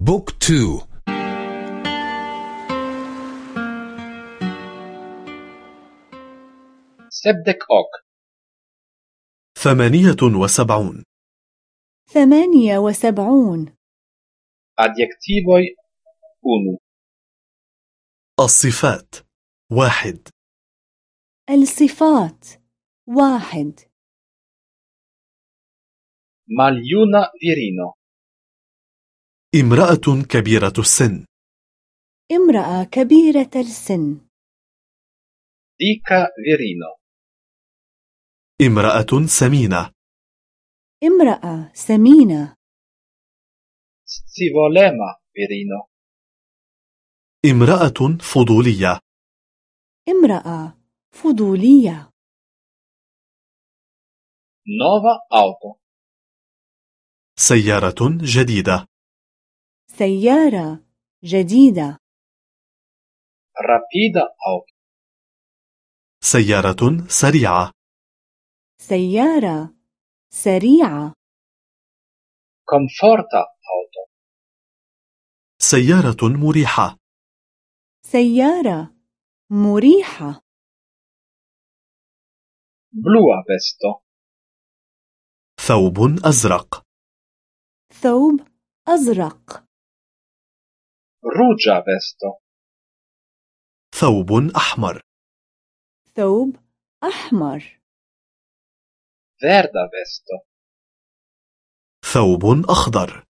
Book two. Sepdek ok. ثمانية وسبعون. ثمانية وسبعون. unu الصفات. واحد. الصفات. واحد. maljuna virino امرأة كبيرة السن. امرأة كبيرة السن. Dika virino. امرأة سمينة. امرأة سمينة. Scivolema virino. امرأة فضولية. امرأة فضولية. Nova auto. سيارة جديدة. سيارة جديدة. rapida auto سيارة سريعة. سيارة سريعة. komforta auto سيارة مريحة. سيارة مريحة. blua vesto ثوب أزرق. ثوب أزرق. Ruĝa vesto ثوب أحمر. ثوب أحمر. verda vesto ثوب أخضر.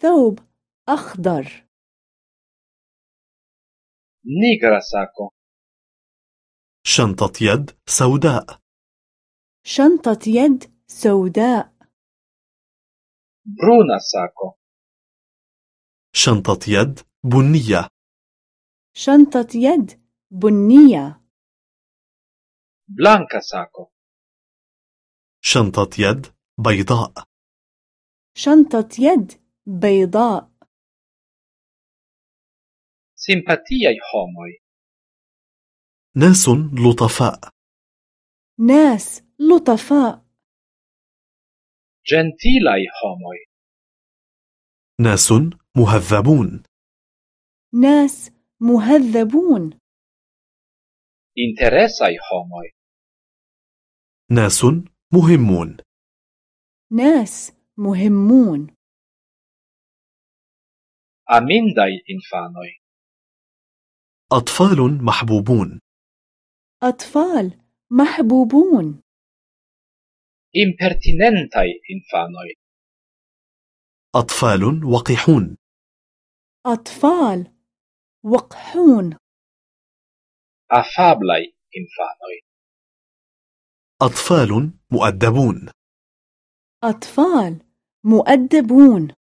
ثوب أخضر. nigra sako شنطة يد سوداء. شنطة يد سوداء. bruna sako شنطة يد بنية. شنطة يد بنية. Blanka sako. شنطة يد بيضاء. شنطة يد بيضاء. Simpatiaj homoj. ناس لطفاء. ناس لطفاء. Gentilaj homoj. ناس مهذبون. ناس مهذبون. interesaj homoj ناس مهمون. ناس مهمون. amindaj infanoj أطفال محبوبون. أطفال محبوبون. impertinentaj infanoj أطفال وقحون. أطفال وقحون. afablaj infanoj أطفال مؤدبون. أطفال مؤدبون.